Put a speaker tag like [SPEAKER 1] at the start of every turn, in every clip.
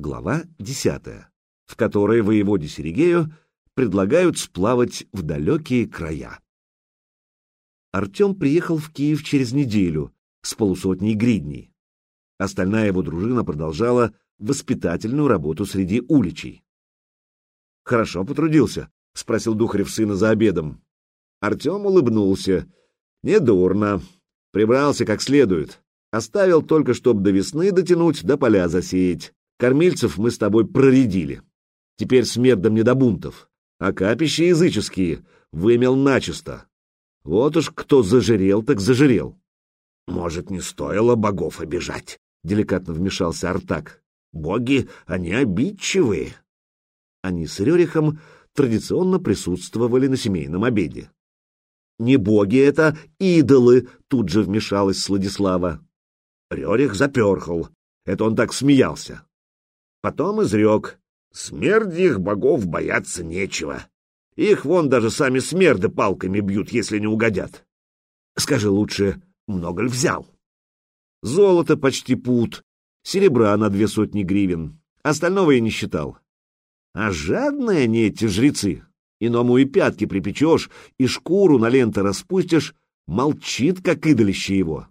[SPEAKER 1] Глава 10, в которой воеводе Серегею предлагают сплавать в далекие края. Артем приехал в Киев через неделю с полусотней гридней. Остальная его дружина продолжала воспитательную работу среди уличей. «Хорошо потрудился?» — спросил Духарев сына за обедом. Артем улыбнулся. «Недурно. Прибрался как следует. Оставил только, чтоб до весны дотянуть, до поля засеять. Кормильцев мы с тобой проредили. Теперь смердом не до бунтов. А капища языческие вымел начисто. Вот уж кто зажирел, так зажирел.
[SPEAKER 2] Может, не стоило богов обижать? Деликатно вмешался Артак. Боги, они обидчивые.
[SPEAKER 1] Они с Рерихом традиционно присутствовали на семейном обеде. «Не боги это, идолы!» — тут же вмешалась Сладислава.
[SPEAKER 2] Рерих заперхал. Это он так смеялся. Потом изрек. Смерть их богов бояться нечего. Их вон даже сами смерды палками бьют, если не угодят. Скажи лучше, много ли взял?
[SPEAKER 1] Золото почти пут, серебра на две сотни гривен. Остального я не считал. А жадные они эти жрецы. Иному и пятки припечешь, и шкуру на ленты распустишь, молчит, как идолище его.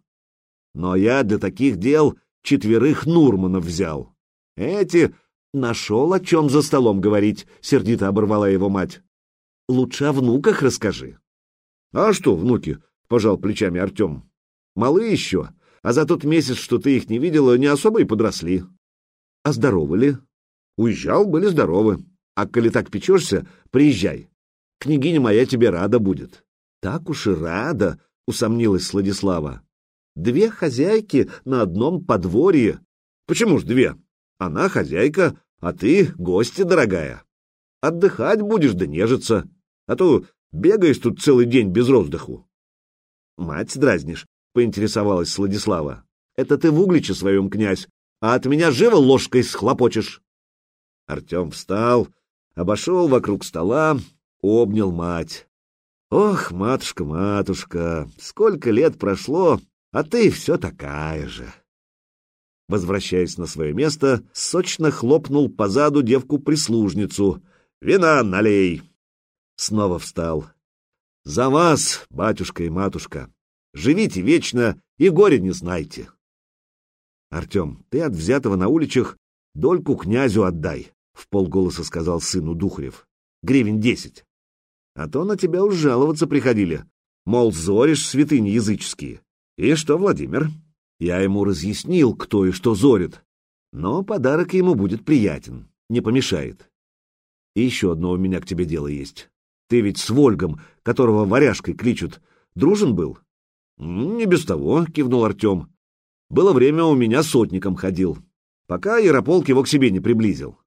[SPEAKER 1] Но я для таких дел четверых Нурманов взял. Эти нашел о чем за столом говорить, сердито оборвала его мать. Лучше о внуках расскажи. А что, внуки? Пожал плечами Артем. Малы еще, а за тот месяц, что ты их не видела, не особо и подросли. А здоровы ли? Уезжал, были здоровы. А коли так печешься, приезжай. Княгиня моя тебе рада будет. Так уж и рада, усомнилась Сладислава. Две хозяйки на одном подворье. Почему ж две? Она хозяйка, а ты гостья дорогая. Отдыхать будешь да нежиться, а то бегаешь тут целый день без роздыху. Мать дразнишь, поинтересовалась Сладислава. Это ты в угличе своем, князь, а от меня живо ложкой схлопочешь. Артем встал, обошел вокруг стола, обнял мать. Ох, матушка, матушка, сколько лет прошло, а ты все такая же. Возвращаясь на свое место, сочно хлопнул позаду девку-прислужницу. «Вина налей!» Снова встал. «За вас, батюшка и матушка! Живите вечно и горе не знайте!» «Артем, ты от взятого на уличах дольку князю отдай!» — в полголоса сказал сыну Духарев. — Гривен десять. А то на тебя уж жаловаться приходили. Мол, зоришь святыни языческие. И что, Владимир? Я ему разъяснил, кто и что зорит. Но подарок ему будет приятен, не помешает. И еще одно у меня к тебе дело есть. Ты ведь с Вольгом, которого варяжкой кличут, дружен был? — Не без того, — кивнул Артем. Было время у меня сотником ходил, пока Ярополк его к себе не приблизил.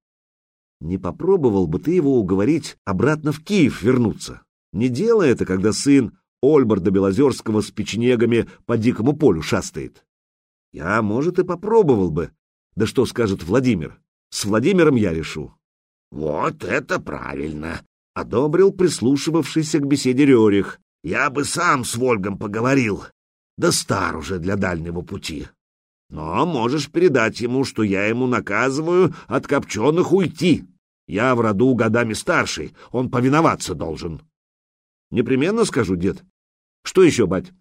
[SPEAKER 1] Не попробовал бы ты его уговорить обратно в Киев вернуться? Не делай это, когда сын Ольбарда Белозерского с печенегами по дикому полю шастает. Я, может, и попробовал бы. Да что скажет Владимир? С Владимиром я решу.
[SPEAKER 2] Вот это правильно, —
[SPEAKER 1] одобрил прислушивавшийся к беседе Рерих.
[SPEAKER 2] Я бы сам с Вольгом поговорил. Да стар уже для дальнего пути. Но можешь передать ему, что я ему наказываю от копченых уйти. Я в роду годами старший, он повиноваться должен.
[SPEAKER 1] Непременно скажу, дед. Что еще, бать?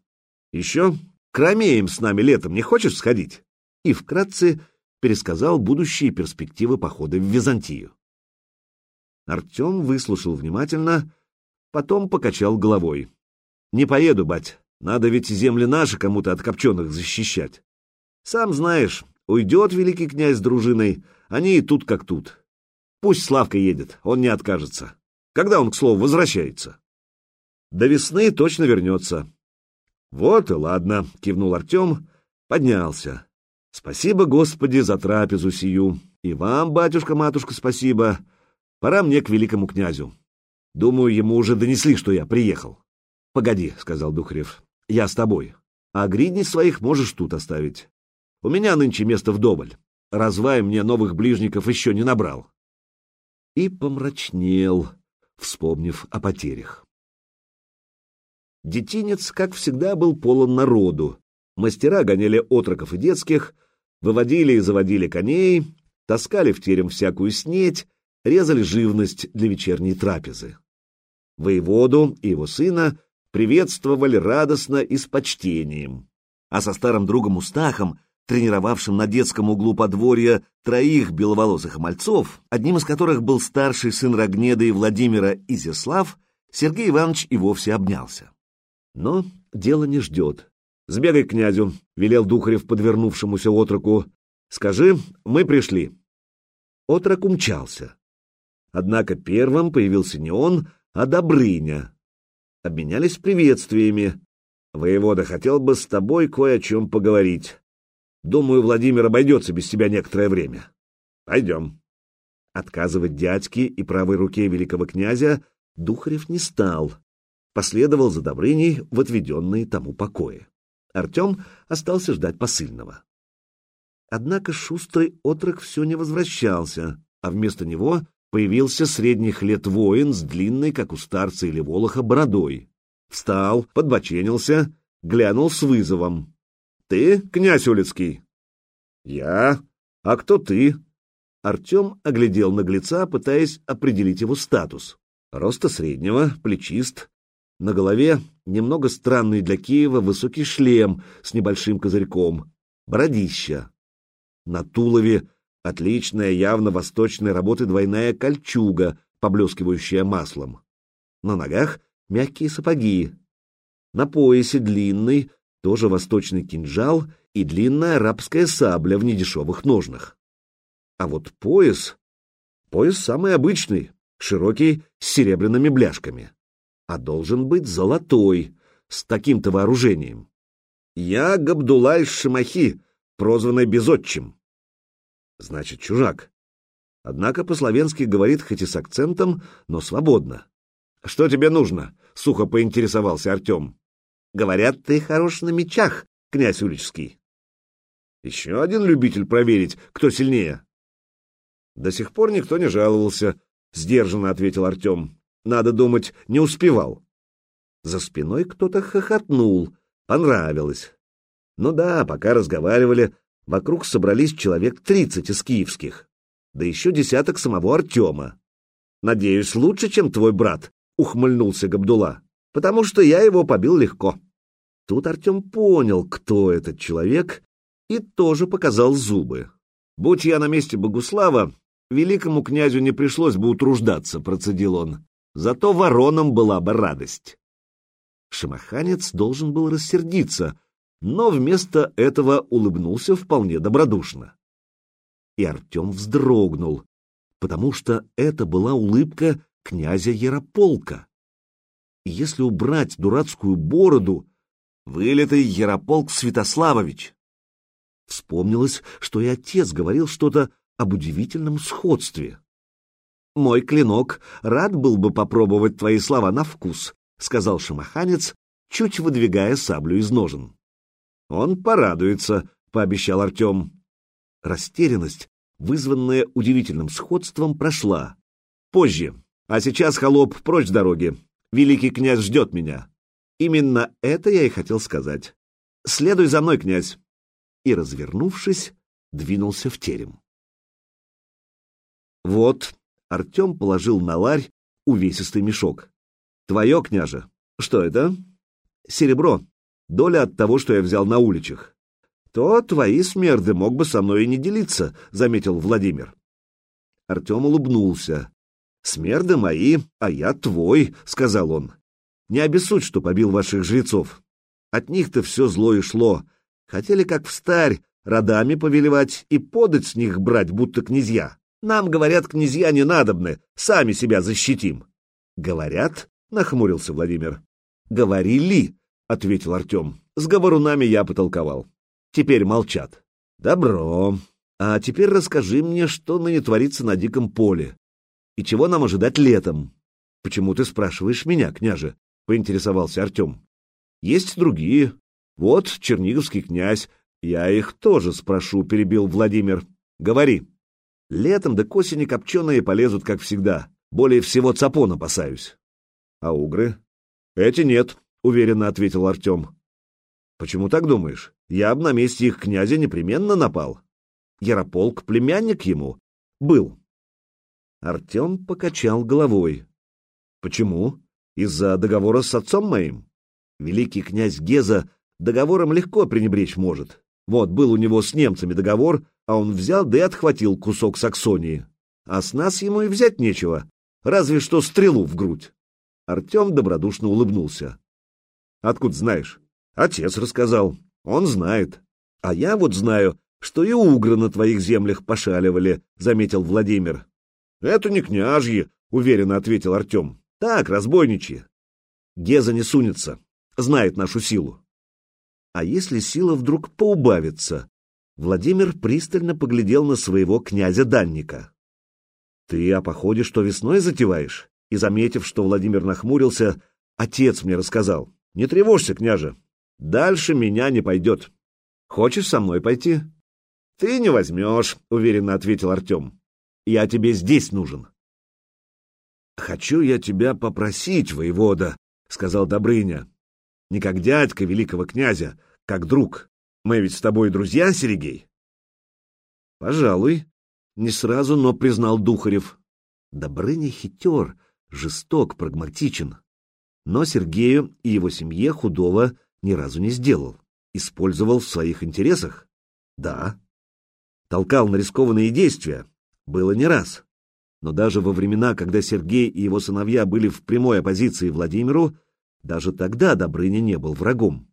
[SPEAKER 1] Еще кромеем с нами летом не хочешь сходить? И вкратце пересказал будущие перспективы похода в Византию. Артем выслушал внимательно, потом покачал головой. «Не поеду, бать, надо ведь земли наши кому-то от копченых защищать. Сам знаешь, уйдет великий князь с дружиной, они и тут как тут. Пусть Славка едет, он не откажется. Когда он, к слову, возвращается? До весны точно вернется. Вот и ладно, кивнул Артем, поднялся. Спасибо, Господи, за трапезу сию. И вам, батюшка-матушка, спасибо. Пора мне к великому князю. Думаю, ему уже донесли, что я приехал. Погоди, сказал Духарев, я с тобой. А гридней своих можешь тут оставить. У меня нынче место вдоволь. Развай мне новых ближников еще не набрал и помрачнел, вспомнив о потерях. Детинец, как всегда, был полон народу. Мастера гоняли отроков и детских, выводили и заводили коней, таскали в терем всякую снеть, резали живность для вечерней трапезы. Воеводу и его сына приветствовали радостно и с почтением, а со старым другом Устахом, тренировавшим на детском углу подворья троих беловолосых мальцов, одним из которых был старший сын Рогнеда и Владимира Изяслав, Сергей Иванович и вовсе обнялся. Но дело не ждет. «Сбегай к князю», — велел Духарев подвернувшемуся отроку. «Скажи, мы пришли». Отрок умчался. Однако первым появился не он, а Добрыня. Обменялись приветствиями. «Воевода хотел бы с тобой кое о чем поговорить. Думаю, Владимир обойдется без тебя некоторое время. Пойдем». Отказывать дядьке и правой руке великого князя Духарев не стал. Последовал за Добрыней в отведенные тому покои. Артем остался ждать посыльного. Однако шустрый отрок все не возвращался, а вместо него появился средних лет воин с длинной, как у старца или волоха, бородой. Встал, подбоченился, глянул с вызовом. — Ты, князь Улицкий? — Я. А кто ты? Артем оглядел наглеца, пытаясь определить его статус. Роста среднего, плечист. На голове немного странный для Киева высокий шлем с небольшим козырьком, бородища. На тулове отличная, явно восточной работы двойная кольчуга, поблескивающая маслом. На ногах мягкие сапоги. На поясе длинный, тоже восточный кинжал и длинная арабская сабля в недешевых ножнах. А вот пояс... Пояс самый обычный, широкий, с серебряными бляшками. А должен быть золотой, с таким-то вооружением. Я Габдулай Шамахи, прозванный Безотчим. Значит, чужак. Однако по-словенски говорит хоть и с акцентом, но свободно. «Что тебе нужно?» — сухо поинтересовался Артем. «Говорят, ты хорош на мечах, князь Улический». «Еще один любитель проверить, кто сильнее». «До сих пор никто не жаловался», — сдержанно ответил Артем. «Надо думать, не успевал». За спиной кто-то хохотнул, понравилось. Ну да, пока разговаривали, вокруг собрались человек тридцать из киевских, да еще десяток самого Артема. «Надеюсь, лучше, чем твой брат», — ухмыльнулся Габдула, «потому что я его побил легко». Тут Артем понял, кто этот человек, и тоже показал зубы. «Будь я на месте Богуслава, великому князю не пришлось бы утруждаться», — процедил он. «Зато воронам была бы радость». Шамаханец должен был рассердиться, но вместо этого улыбнулся вполне добродушно. И Артем вздрогнул, потому что это была улыбка князя Ярополка. И если убрать дурацкую бороду, вылитый Ярополк Святославович. Вспомнилось, что и отец говорил что-то об удивительном сходстве. «Мой клинок рад был бы попробовать твои слова на вкус», — сказал шамаханец, чуть выдвигая саблю из ножен. «Он порадуется», — пообещал Артем. Растерянность, вызванная удивительным сходством, прошла. «Позже. А сейчас, холоп, прочь с дороги. Великий князь ждет меня». Именно это я и хотел сказать. «Следуй за мной, князь!» И, развернувшись, двинулся в терем. Вот, Артем положил на ларь увесистый мешок. Твое, княже. Что это? Серебро. Доля от того, что я взял на уличах. То твои смерды мог бы со мной и не делиться, заметил Владимир. Артем улыбнулся. Смерды мои, а я твой, сказал он. Не обессудь, что побил ваших жрецов. От них-то все зло и шло. Хотели, как встарь, родами повелевать и подать с них брать, будто князья. Нам, говорят, князья не надобны, сами себя защитим. Говорят, — нахмурился Владимир. «Говорили», — ответил Артем. «С говорунами я потолковал. Теперь молчат». «Добро. А теперь расскажи мне, что ныне творится на диком поле. И чего нам ожидать летом?» «Почему ты спрашиваешь меня, княже?» — поинтересовался Артем. «Есть другие. Вот черниговский князь. Я их тоже спрошу», — перебил Владимир. «Говори». «Летом да к осени копченые полезут, как всегда. Более всего цапон опасаюсь». А угры? Эти нет, уверенно ответил Артем. Почему так думаешь? Я б на месте их князя непременно напал. Ярополк племянник ему? Был. Артем покачал головой. Почему? Из-за договора с отцом моим? Великий князь Геза договором легко пренебречь может. Вот, был у него с немцами договор, а он взял да и отхватил кусок Саксонии. А с нас ему и взять нечего, разве что стрелу в грудь. Артем добродушно улыбнулся. Откуда знаешь? Отец рассказал. Он знает. А я вот знаю, что и угры на твоих землях пошаливали, заметил Владимир. Это не княжьи, уверенно ответил Артем. Так, разбойничьи. Геза не сунется, знает нашу силу. А если сила вдруг поубавится? Владимир пристально поглядел на своего князя-данника. Ты о походе что весной затеваешь? И, заметив, что Владимир нахмурился, отец мне рассказал. Не тревожься, княже. Дальше меня не пойдет. Хочешь со мной пойти? Ты не возьмешь, уверенно ответил Артем. Я тебе здесь нужен. Хочу я тебя попросить, воевода, сказал Добрыня. Не как дядька великого князя, как друг. Мы ведь с тобой друзья, Сергей? Пожалуй. Не сразу, но признал Духарев. Добрыня хитер, жесток, прагматичен. Но Сергею и его семье худого ни разу не сделал. Использовал в своих интересах? Да. Толкал на рискованные действия? Было не раз. Но даже во времена, когда Сергей и его сыновья были в прямой оппозиции Владимиру, даже тогда Добрыня не был врагом.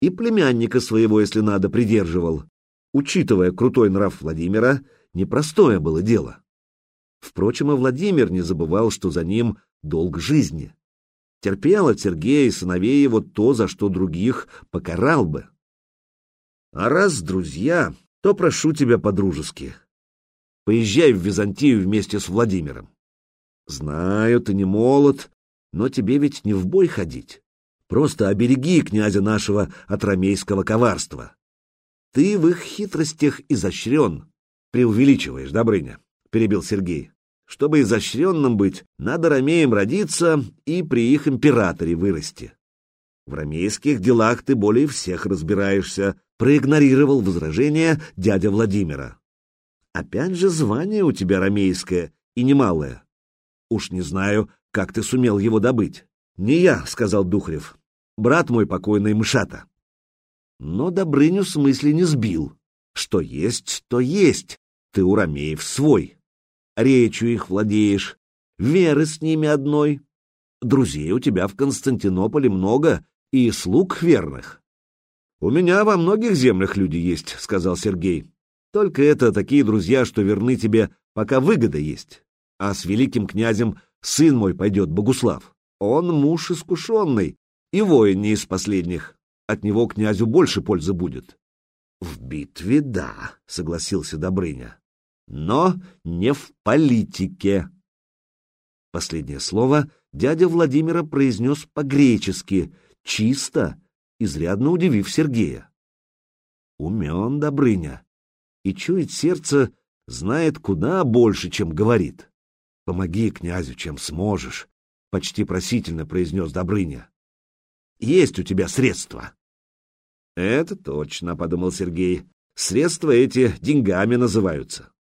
[SPEAKER 1] И племянника своего, если надо, придерживал. Учитывая крутой нрав Владимира, непростое было дело. Впрочем, и Владимир не забывал, что за ним долг жизни терпел от Сергея и сыновей его то, за что других покарал бы. А раз друзья, то прошу тебя по-дружески. Поезжай в Византию вместе с Владимиром. Знаю, ты не молод, но тебе ведь не в бой ходить. Просто обереги князя нашего от ромейского коварства. Ты в их хитростях изощрен. Преувеличиваешь, Добрыня, — перебил Сергей. Чтобы изощренным быть, надо ромеем родиться и при их императоре вырасти. В ромейских делах ты более всех разбираешься, проигнорировал возражение дядя Владимира. Опять же, звание у тебя ромейское и немалое. Уж не знаю, как ты сумел его добыть. Не я, сказал Духрев. Брат мой покойный Мышата. Но Добрыню с мысли не сбил. Что есть, то есть. Ты у ромеев свой речью их владеешь, веры с ними одной. Друзей у тебя в Константинополе много и слуг верных. — У меня во многих землях люди есть, — сказал Сергей. — Только это такие друзья, что верны тебе, пока выгода есть. А с великим князем сын мой пойдет, Богуслав. Он муж искушенный и воин не из последних. От него князю больше пользы будет. — В битве — да, — согласился Добрыня но не в политике. Последнее слово дядя Владимира произнес по-гречески, чисто, изрядно удивив Сергея. Умен Добрыня, и чует сердце, знает куда больше, чем говорит. Помоги князю, чем сможешь, — почти просительно произнес Добрыня. Есть у тебя средства. Это точно, — подумал Сергей. Средства эти деньгами называются.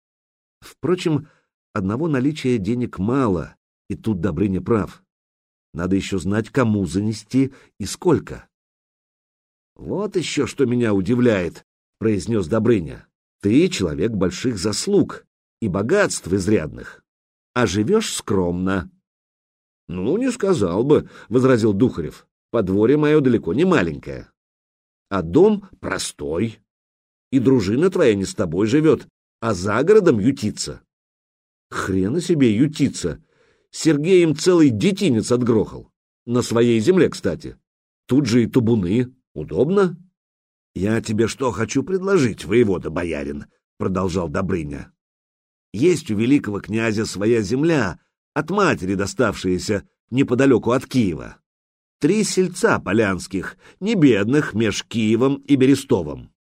[SPEAKER 1] Впрочем, одного наличия денег мало, и тут Добрыня прав. Надо еще знать, кому занести и сколько. «Вот еще что меня удивляет», — произнес Добрыня. «Ты человек больших заслуг и богатств изрядных, а живешь скромно». «Ну, не сказал бы», — возразил Духарев. «Подворье мое далеко не маленькое. А дом простой, и дружина твоя не с тобой живет, а за городом ютиться. Хрена себе ютиться. Сергей им целый детинец отгрохал. На своей земле, кстати. Тут же и табуны. Удобно? Я тебе что хочу предложить, воевода-боярин, продолжал Добрыня. Есть у великого князя своя земля, от матери доставшаяся неподалеку от Киева. Три сельца полянских, не бедных, меж Киевом и Берестовым.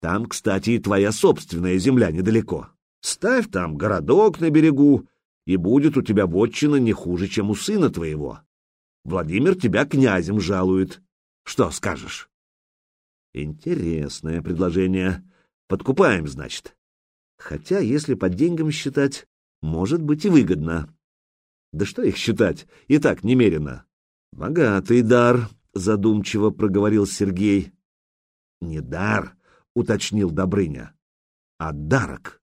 [SPEAKER 1] Там, кстати, и твоя собственная земля недалеко. Ставь там городок на берегу, и будет у тебя вотчина не хуже, чем у сына твоего. Владимир тебя князем жалует. Что скажешь? Интересное предложение. Подкупаем, значит. Хотя, если по деньгам считать, может быть и выгодно. Да что их считать, и так немерено. Богатый дар, задумчиво проговорил Сергей. Не дар, уточнил Добрыня, а дарок.